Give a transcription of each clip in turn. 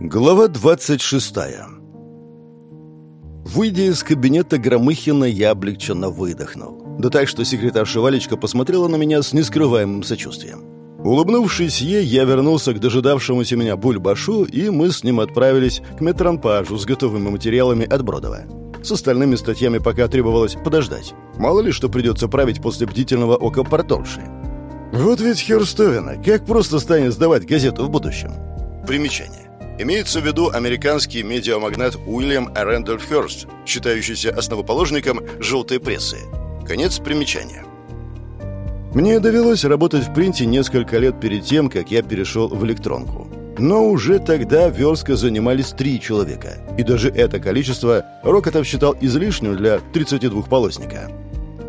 Глава 26 Выйдя из кабинета Громыхина, я облегченно выдохнул. Да так, что секретарша Валечка посмотрела на меня с нескрываемым сочувствием. Улыбнувшись ей, я вернулся к дожидавшемуся меня Бульбашу, и мы с ним отправились к метранпажу с готовыми материалами от Бродова. С остальными статьями пока требовалось подождать. Мало ли что придется править после бдительного ока порторши. Вот ведь Херстовина, как просто станет сдавать газету в будущем. Примечание. Имеется в виду американский медиамагнат Уильям Рэндольф Хёрст, считающийся основоположником «желтой прессы». Конец примечания. Мне довелось работать в принте несколько лет перед тем, как я перешел в электронку. Но уже тогда верстка занимались три человека. И даже это количество Рокотов считал излишним для 32-полосника.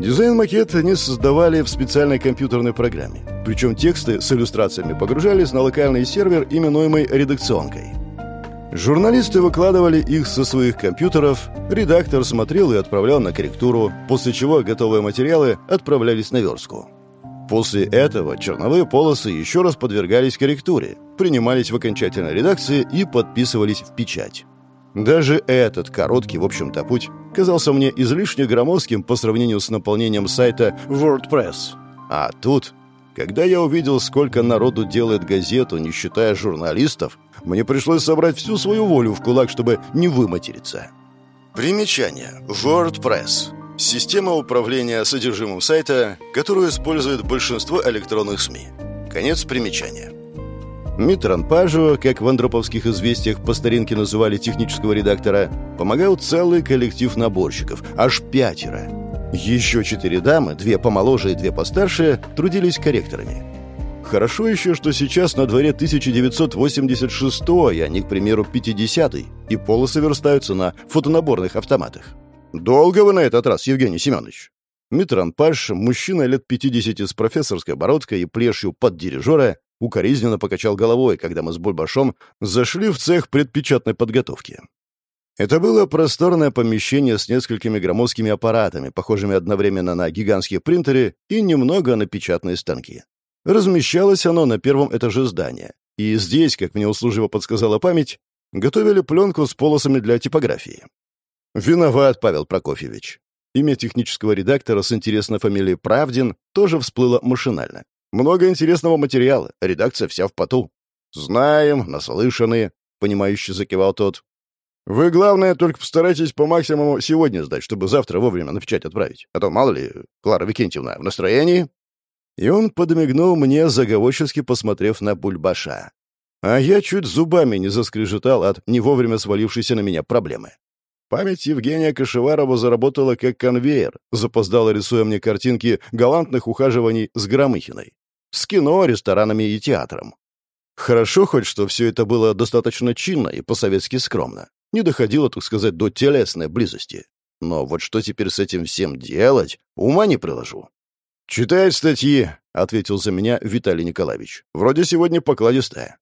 Дизайн-макет они создавали в специальной компьютерной программе. Причем тексты с иллюстрациями погружались на локальный сервер, именуемый редакционкой. Журналисты выкладывали их со своих компьютеров, редактор смотрел и отправлял на корректуру, после чего готовые материалы отправлялись на верстку. После этого черновые полосы еще раз подвергались корректуре, принимались в окончательной редакции и подписывались в печать. Даже этот короткий, в общем-то, путь казался мне излишне громоздким по сравнению с наполнением сайта WordPress. А тут, когда я увидел, сколько народу делает газету, не считая журналистов, мне пришлось собрать всю свою волю в кулак, чтобы не выматериться. Примечание. WordPress. Система управления содержимым сайта, которую использует большинство электронных СМИ. Конец примечания. Митранпажу, как в андроповских известиях по старинке называли технического редактора, помогал целый коллектив наборщиков, аж пятеро. Еще четыре дамы, две помоложе и две постарше, трудились корректорами. Хорошо еще, что сейчас на дворе 1986 а не, к примеру, 50-й, и полосы верстаются на фотонаборных автоматах. Долго вы на этот раз, Евгений Семенович? Митран Паш, мужчина лет 50 с профессорской бородкой и плешью под дирижера, укоризненно покачал головой, когда мы с Бульбашом зашли в цех предпечатной подготовки. Это было просторное помещение с несколькими громоздкими аппаратами, похожими одновременно на гигантские принтеры и немного на печатные станки. Размещалось оно на первом этаже здания. И здесь, как мне услужливо подсказала память, готовили пленку с полосами для типографии. Виноват, Павел Прокофьевич. Имя технического редактора с интересной фамилией Правдин тоже всплыло машинально. Много интересного материала, редакция вся в поту. «Знаем, наслышаны», — понимающе закивал тот. «Вы, главное, только постарайтесь по максимуму сегодня сдать, чтобы завтра вовремя на печать отправить. А то, мало ли, Клара Викентьевна в настроении?» И он подмигнул мне, заговорчески посмотрев на Бульбаша. А я чуть зубами не заскрежетал от не вовремя свалившейся на меня проблемы. Память Евгения Кашеварова заработала как конвейер, запоздало рисуя мне картинки галантных ухаживаний с Громыхиной. С кино, ресторанами и театром. Хорошо хоть, что все это было достаточно чинно и по-советски скромно. Не доходило, так сказать, до телесной близости. Но вот что теперь с этим всем делать, ума не приложу. «Читает статьи», — ответил за меня Виталий Николаевич. «Вроде сегодня покладистая».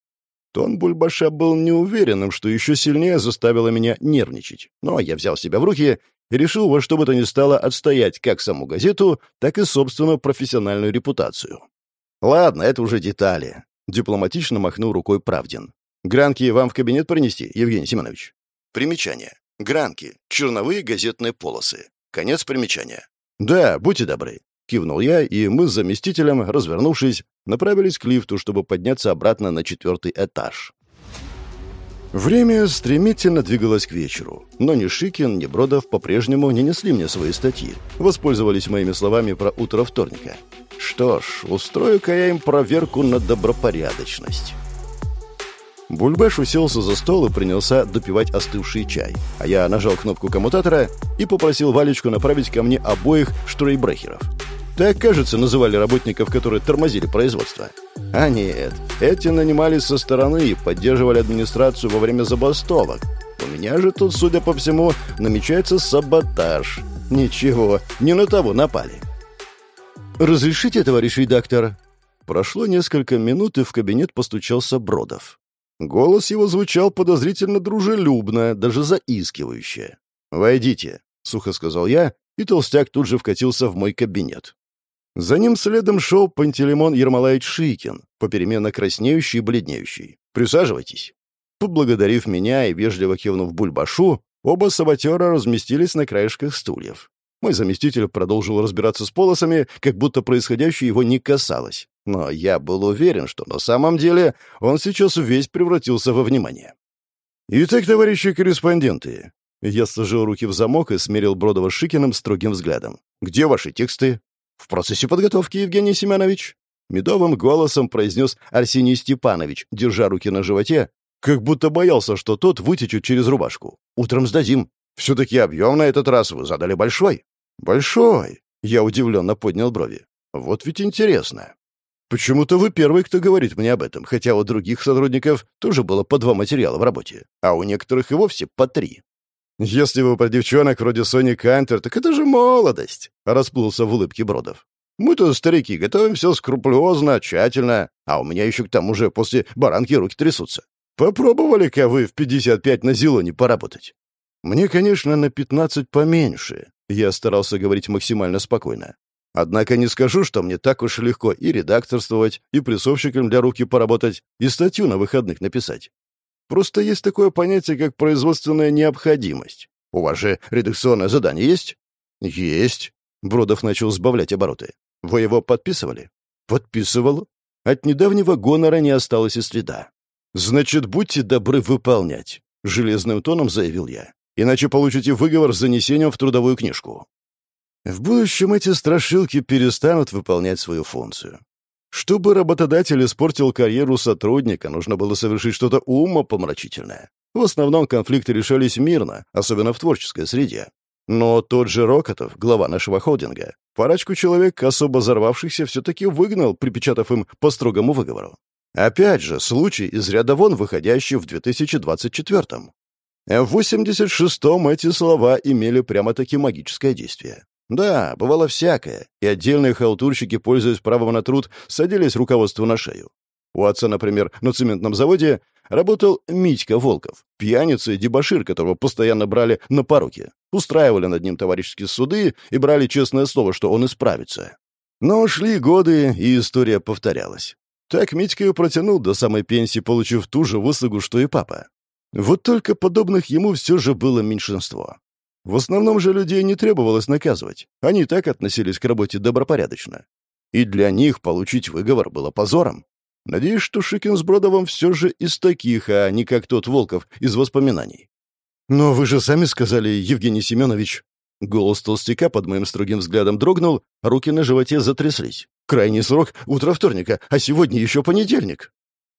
Тон Бульбаша был неуверенным, что еще сильнее заставило меня нервничать. Но я взял себя в руки и решил во что бы то ни стало отстоять как саму газету, так и собственную профессиональную репутацию. «Ладно, это уже детали», — дипломатично махнул рукой Правдин. «Гранки вам в кабинет принести, Евгений Семенович?» Примечание. Гранки. Черновые газетные полосы. Конец примечания. «Да, будьте добры. Кивнул я, и мы с заместителем, развернувшись, направились к лифту, чтобы подняться обратно на четвертый этаж. Время стремительно двигалось к вечеру, но ни Шикин, ни Бродов по-прежнему не несли мне свои статьи, воспользовались моими словами про утро вторника. Что ж, устрою-ка я им проверку на добропорядочность. Бульбеш уселся за стол и принялся допивать остывший чай, а я нажал кнопку коммутатора и попросил Валечку направить ко мне обоих штрейбрехеров — так, кажется, называли работников, которые тормозили производство. А нет, эти нанимались со стороны и поддерживали администрацию во время забастовок. У меня же тут, судя по всему, намечается саботаж. Ничего, не на того напали. «Разрешите, товарищ редактор?» Прошло несколько минут, и в кабинет постучался Бродов. Голос его звучал подозрительно дружелюбно, даже заискивающе. «Войдите», — сухо сказал я, и толстяк тут же вкатился в мой кабинет. За ним следом шел Пантелеймон Ермолаевич Шикин, попеременно краснеющий и бледнеющий. «Присаживайтесь». Поблагодарив меня и вежливо кивнув Бульбашу, оба саботера разместились на краешках стульев. Мой заместитель продолжил разбираться с полосами, как будто происходящее его не касалось. Но я был уверен, что на самом деле он сейчас весь превратился во внимание. «Итак, товарищи корреспонденты», я сложил руки в замок и смерил Бродова Шикиным строгим взглядом. «Где ваши тексты?» «В процессе подготовки, Евгений Семенович», — медовым голосом произнес Арсений Степанович, держа руки на животе, как будто боялся, что тот вытечет через рубашку. «Утром сдадим. Все-таки объем на этот раз вы задали большой». «Большой?» — я удивленно поднял брови. «Вот ведь интересно. Почему-то вы первый, кто говорит мне об этом, хотя у других сотрудников тоже было по два материала в работе, а у некоторых и вовсе по три». «Если вы про девчонок вроде Сони Кантер, так это же молодость!» — расплылся в улыбке Бродов. «Мы-то, старики, готовим все скрупулезно, тщательно, а у меня еще к тому же после баранки руки трясутся. Попробовали-ка вы в 55 на Зелоне поработать?» «Мне, конечно, на 15 поменьше», — я старался говорить максимально спокойно. «Однако не скажу, что мне так уж легко и редакторствовать, и прессовщиком для руки поработать, и статью на выходных написать. Просто есть такое понятие, как производственная необходимость. У вас же редакционное задание есть? Есть. Бродов начал сбавлять обороты. Вы его подписывали? Подписывал. От недавнего гонора не осталось и следа. Значит, будьте добры выполнять, железным тоном заявил я. Иначе получите выговор с занесением в трудовую книжку. В будущем эти страшилки перестанут выполнять свою функцию. Чтобы работодатель испортил карьеру сотрудника, нужно было совершить что-то умопомрачительное. В основном конфликты решались мирно, особенно в творческой среде. Но тот же Рокотов, глава нашего холдинга, парочку человек, особо взорвавшихся, все-таки выгнал, припечатав им по строгому выговору. Опять же, случай из ряда вон выходящий в 2024-м. В 86-м эти слова имели прямо-таки магическое действие. Да, бывало всякое, и отдельные халтурщики, пользуясь правом на труд, садились руководству на шею. У отца, например, на цементном заводе работал Митька Волков, пьяница и дебошир, которого постоянно брали на поруки, устраивали над ним товарищеские суды и брали честное слово, что он исправится. Но шли годы, и история повторялась. Так Митька и протянул до самой пенсии, получив ту же выслугу, что и папа. Вот только подобных ему все же было меньшинство. В основном же людей не требовалось наказывать. Они так относились к работе добропорядочно. И для них получить выговор было позором. Надеюсь, что Шикин с Бродовым все же из таких, а не как тот Волков из воспоминаний. «Но вы же сами сказали, Евгений Семенович...» Голос толстяка под моим строгим взглядом дрогнул, руки на животе затряслись. «Крайний срок — утро вторника, а сегодня еще понедельник».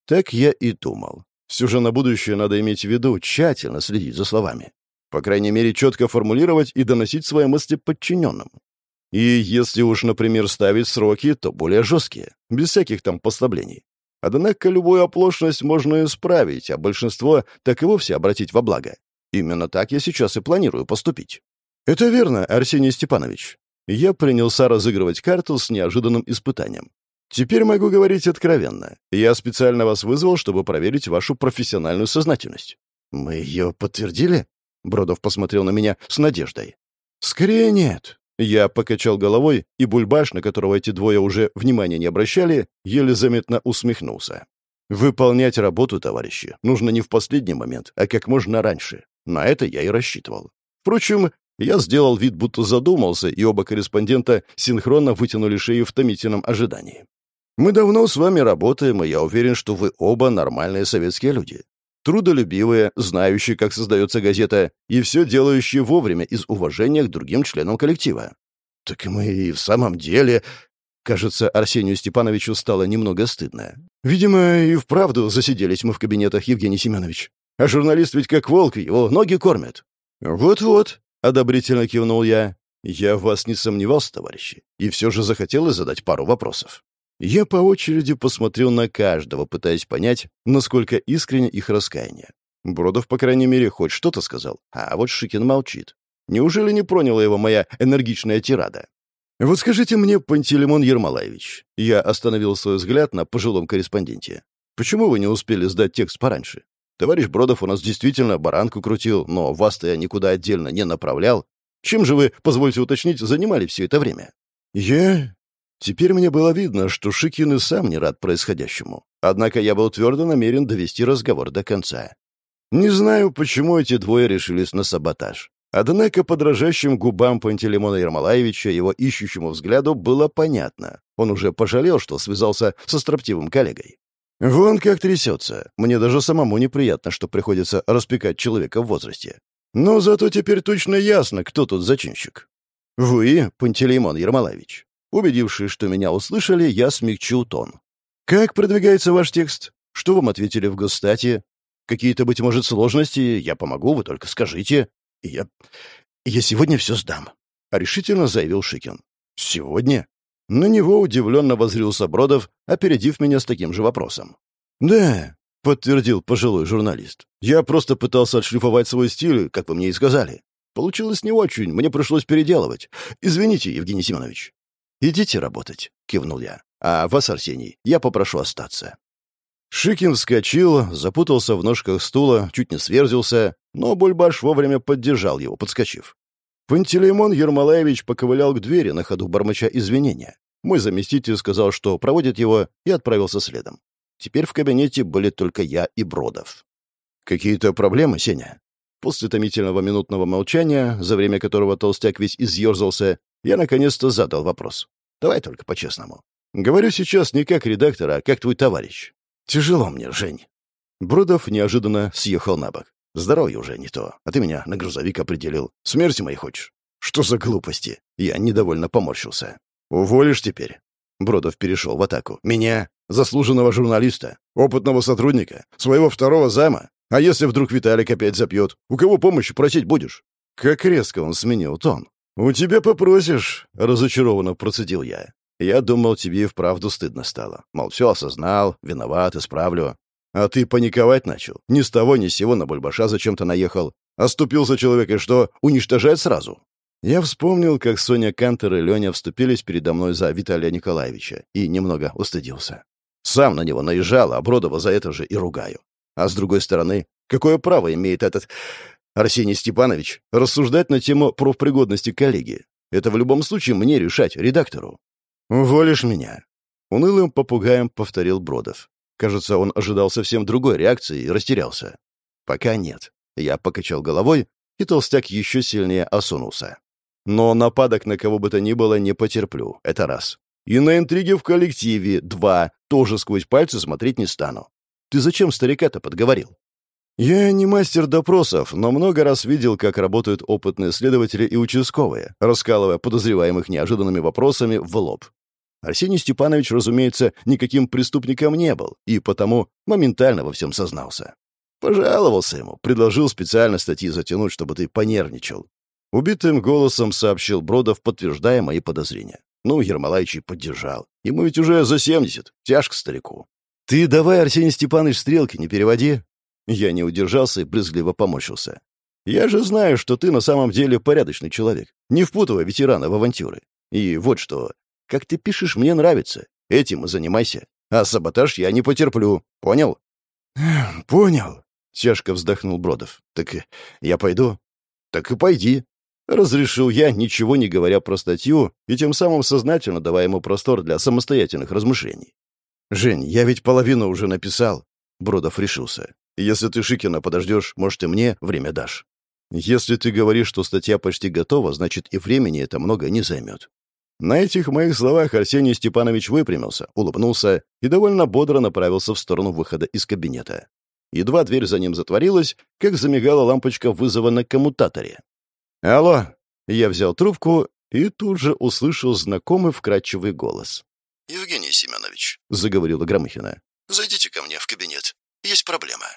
Так я и думал. Все же на будущее надо иметь в виду тщательно следить за словами. По крайней мере, четко формулировать и доносить свои мысли подчиненным. И если уж, например, ставить сроки, то более жесткие, без всяких там послаблений. Однако любую оплошность можно исправить, а большинство так и вовсе обратить во благо. Именно так я сейчас и планирую поступить. Это верно, Арсений Степанович. Я принялся разыгрывать карту с неожиданным испытанием. Теперь могу говорить откровенно. Я специально вас вызвал, чтобы проверить вашу профессиональную сознательность. Мы ее подтвердили? Бродов посмотрел на меня с надеждой. «Скорее нет». Я покачал головой, и Бульбаш, на которого эти двое уже внимания не обращали, еле заметно усмехнулся. «Выполнять работу, товарищи, нужно не в последний момент, а как можно раньше. На это я и рассчитывал. Впрочем, я сделал вид, будто задумался, и оба корреспондента синхронно вытянули шеи в томительном ожидании. «Мы давно с вами работаем, и я уверен, что вы оба нормальные советские люди трудолюбивые, знающие, как создается газета, и все делающие вовремя из уважения к другим членам коллектива. Так мы и в самом деле... Кажется, Арсению Степановичу стало немного стыдно. Видимо, и вправду засиделись мы в кабинетах, Евгений Семенович. А журналист ведь как волк, его ноги кормят. Вот-вот, одобрительно кивнул я. Я в вас не сомневался, товарищи, и все же захотелось задать пару вопросов. Я по очереди посмотрел на каждого, пытаясь понять, насколько искренне их раскаяние. Бродов, по крайней мере, хоть что-то сказал, а вот Шикин молчит. Неужели не проняла его моя энергичная тирада? «Вот скажите мне, Пантелеймон Ермолаевич», я остановил свой взгляд на пожилом корреспонденте. «Почему вы не успели сдать текст пораньше? Товарищ Бродов у нас действительно баранку крутил, но вас-то я никуда отдельно не направлял. Чем же вы, позвольте уточнить, занимали все это время?» «Я? Теперь мне было видно, что Шикин и сам не рад происходящему. Однако я был твердо намерен довести разговор до конца. Не знаю, почему эти двое решились на саботаж. Однако по дрожащим губам Пантелеймона Ермолаевича его ищущему взгляду было понятно. Он уже пожалел, что связался со строптивым коллегой. Вон как трясется. Мне даже самому неприятно, что приходится распекать человека в возрасте. Но зато теперь точно ясно, кто тут зачинщик. Вы, Пантелеймон Ермолаевич. Убедившись, что меня услышали, я смягчил тон. «Как продвигается ваш текст? Что вам ответили в госстате? Какие-то, быть может, сложности? Я помогу, вы только скажите». «Я... я сегодня все сдам», — решительно заявил Шикин. «Сегодня?» На него удивленно возрился Бродов, опередив меня с таким же вопросом. «Да», — подтвердил пожилой журналист. «Я просто пытался отшлифовать свой стиль, как вы мне и сказали. Получилось не очень, мне пришлось переделывать. Извините, Евгений Семенович». «Идите работать», — кивнул я. «А вас, Арсений, я попрошу остаться». Шикин вскочил, запутался в ножках стула, чуть не сверзился, но Бульбаш вовремя поддержал его, подскочив. Пантелеймон Ермолаевич поковылял к двери, на ходу бормоча извинения. Мой заместитель сказал, что проводит его, и отправился следом. Теперь в кабинете были только я и Бродов. «Какие-то проблемы, Сеня?» После томительного минутного молчания, за время которого толстяк весь изъерзался, я наконец-то задал вопрос. «Давай только по-честному. Говорю сейчас не как редактор, а как твой товарищ. Тяжело мне, Жень». Бродов неожиданно съехал на бок. Здоровье уже не то, а ты меня на грузовик определил. Смерти моей хочешь? Что за глупости? Я недовольно поморщился. Уволишь теперь? Бродов перешел в атаку. Меня? Заслуженного журналиста? Опытного сотрудника? Своего второго зама? А если вдруг Виталик опять запьет? У кого помощи просить будешь? Как резко он сменил тон. «У тебя попросишь», — разочарованно процедил я. «Я думал, тебе и вправду стыдно стало. Мол, все осознал, виноват, исправлю. А ты паниковать начал. Ни с того ни с сего на Бульбаша зачем-то наехал. Оступился человек и что, уничтожать сразу? Я вспомнил, как Соня Кантер и Леня вступились передо мной за Виталия Николаевича и немного устыдился. Сам на него наезжал, а Бродова за это же и ругаю. А с другой стороны, какое право имеет этот Арсений Степанович рассуждать на тему профпригодности коллеги? Это в любом случае мне решать, редактору. «Уволишь меня?» Унылым попугаем повторил Бродов. Кажется, он ожидал совсем другой реакции и растерялся. «Пока нет». Я покачал головой, и толстяк еще сильнее осунулся. «Но нападок на кого бы то ни было не потерплю. Это раз. И на интриги в коллективе, два, тоже сквозь пальцы смотреть не стану. Ты зачем старика-то подговорил?» Я не мастер допросов, но много раз видел, как работают опытные следователи и участковые, раскалывая подозреваемых неожиданными вопросами в лоб. Арсений Степанович, разумеется, никаким преступником не был, и потому моментально во всем сознался. Пожаловался ему, предложил специально статьи затянуть, чтобы ты понервничал. Убитым голосом сообщил Бродов, подтверждая мои подозрения. Ну, Ермолаевич поддержал. Ему ведь уже за семьдесят, тяжко старику. «Ты давай, Арсений Степанович, стрелки не переводи». Я не удержался и брызгливо помочился. «Я же знаю, что ты на самом деле порядочный человек, не впутывая ветерана в авантюры. И вот что, как ты пишешь, мне нравится. Этим и занимайся. А саботаж я не потерплю. Понял?» «Понял», — тяжко вздохнул Бродов. «Так я пойду?» «Так и пойди», — разрешил я, ничего не говоря про статью, и тем самым сознательно давая ему простор для самостоятельных размышлений. «Жень, я ведь половину уже написал», — Бродов решился. «Если ты Шикина подождешь, может, и мне время дашь. Если ты говоришь, что статья почти готова, значит, и времени это много не займет. На этих моих словах Арсений Степанович выпрямился, улыбнулся и довольно бодро направился в сторону выхода из кабинета. Едва дверь за ним затворилась, как замигала лампочка вызова на коммутаторе. «Алло!» Я взял трубку и тут же услышал знакомый вкрадчивый голос. «Евгений Семенович», — заговорила Громыхина, — «зайдите ко мне в кабинет. Есть проблема».